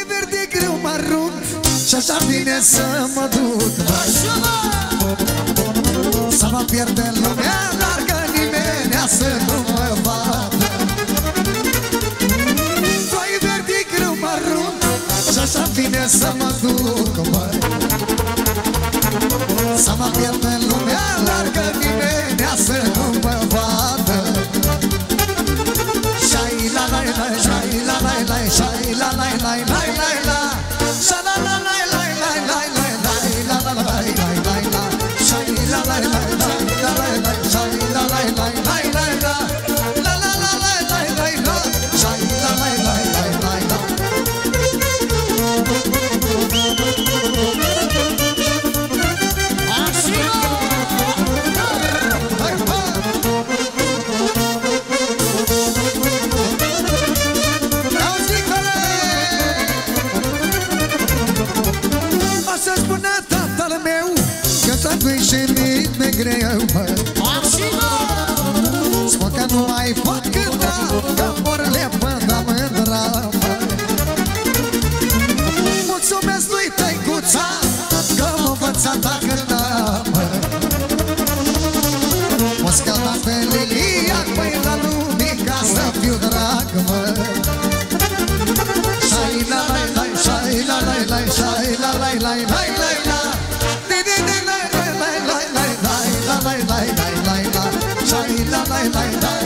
e verde greu mă rup Și așa vine să mă duc. Să mă pierde lumea Dar că nimeni să nu mă vadă. Floaie verde greu mă rup Și așa vine să mă duc. Băi Să mă pierde lumea Dar că nimeni să nu mă vadă. la la la la la. vai, vai, vai.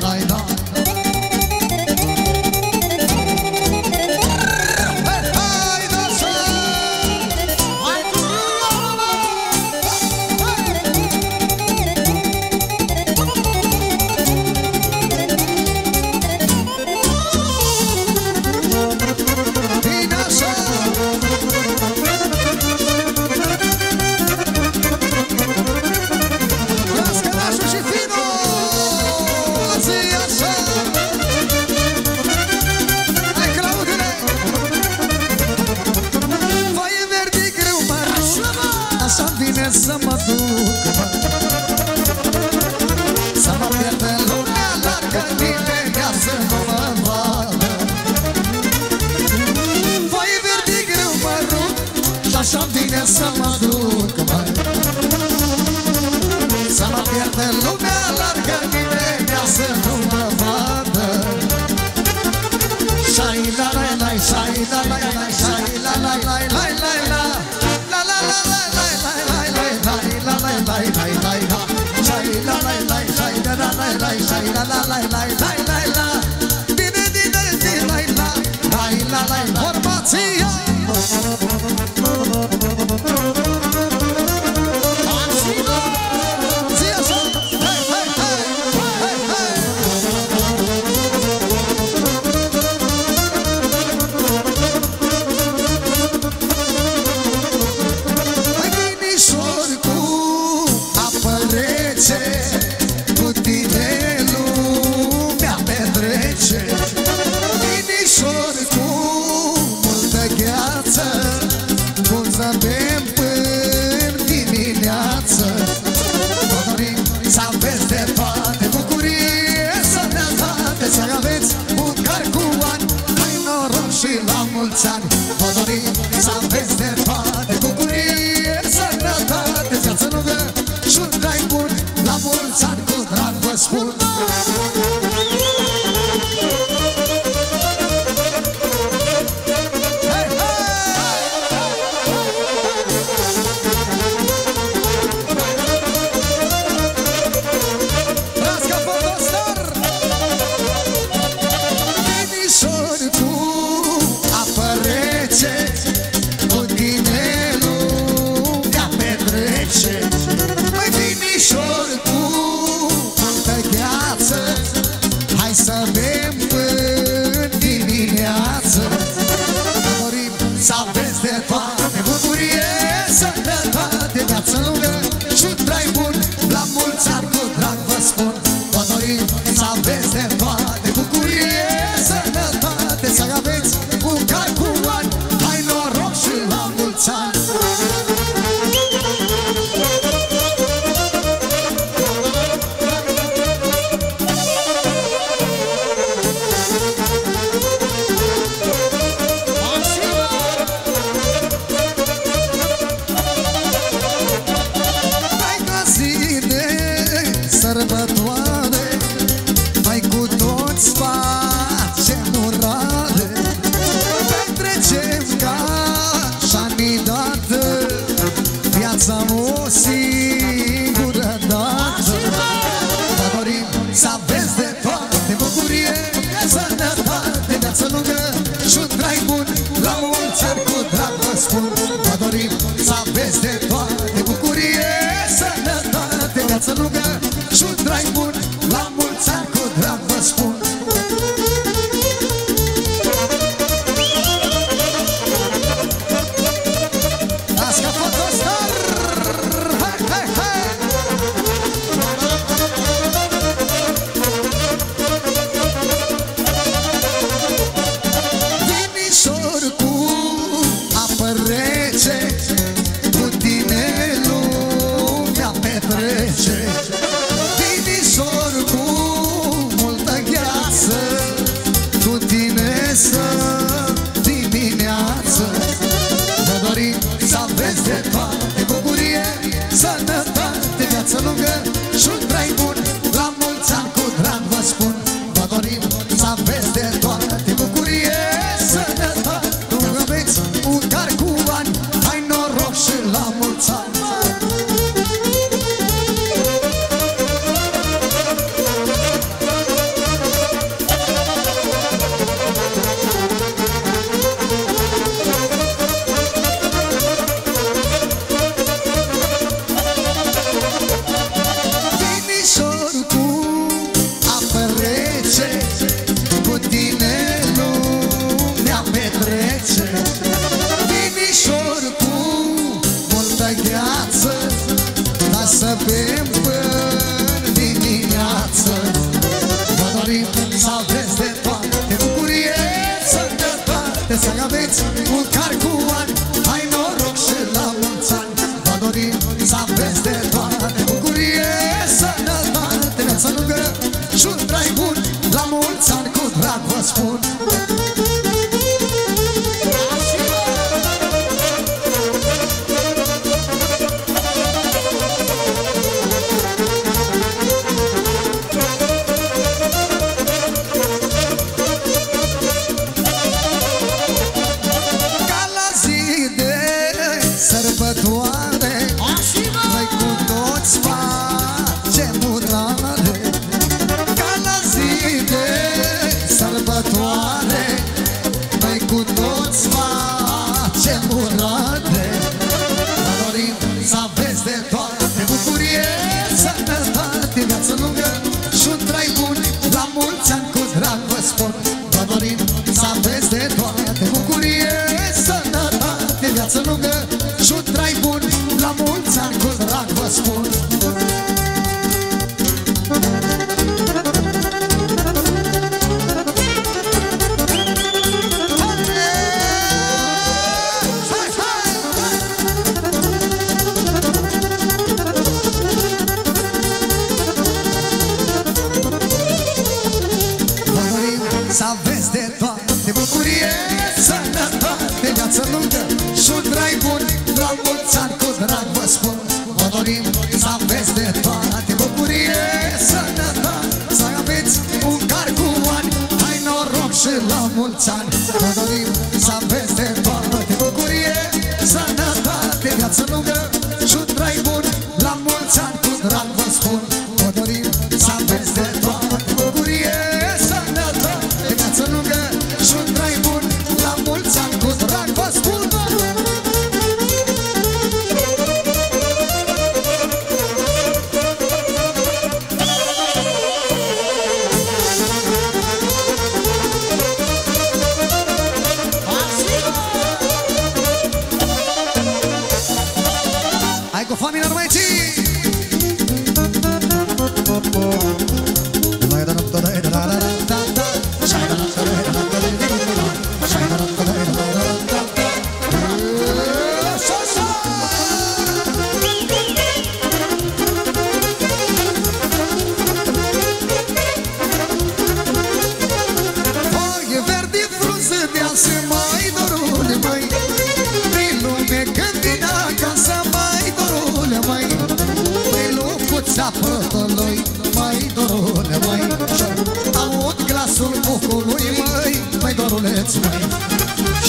I lay, lay. la la la la outside. Salvez de more time. la mulți ani. Vă dorim să aveți de toamnă de bucurie Sănătate, viață lungă și un trai bun. La mulți ani cu dragă dorulăți mai.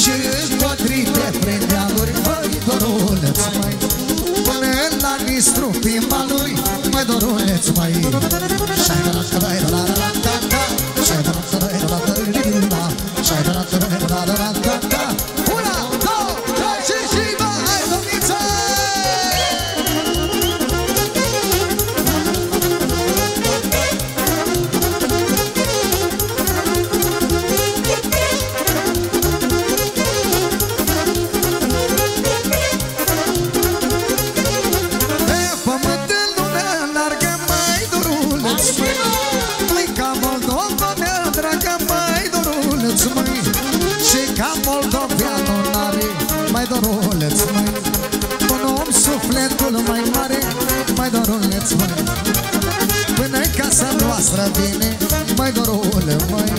Și împotrive prin dealuri Măi dorulăți mai. Până la distru prin valuri Măi dorulăți mai. Și-ai dat că ca moldoveanul n-are mai doruleț măi Un om sufletul mai mare mai doruleț măi Până în casa noastră vine mai dorule măi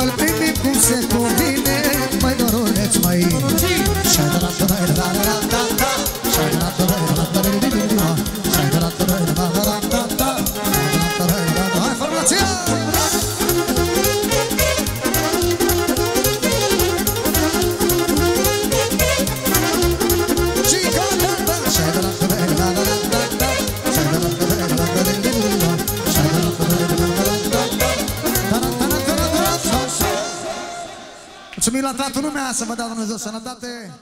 Îl primim cum se cuvine mai doruleț măi Și-ai dat la la la la la la Și-ai dat la la la la la la la Mulțumim la toată lumea, să vă dea Dumnezeu sănătate!